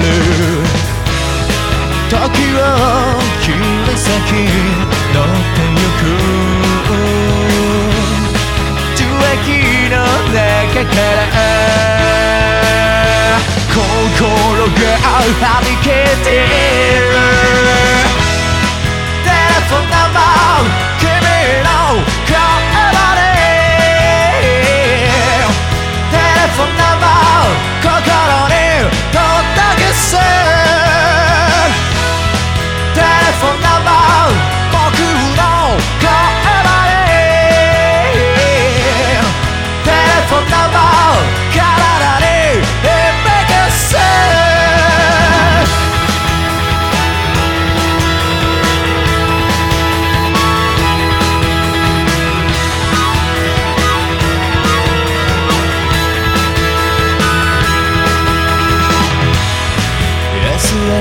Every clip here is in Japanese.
る時を切り裂き乗ってゆく。樹液の中から。心が張り切って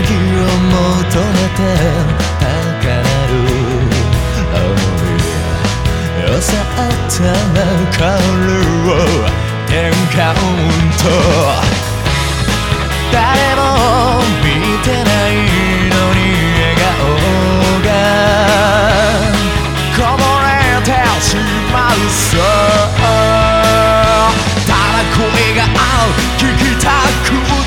ぎを求めて高鳴る想いよさったらカルをテンカウント誰も見てないのに笑顔がこぼれてしまうそうただ声が合う聞きたく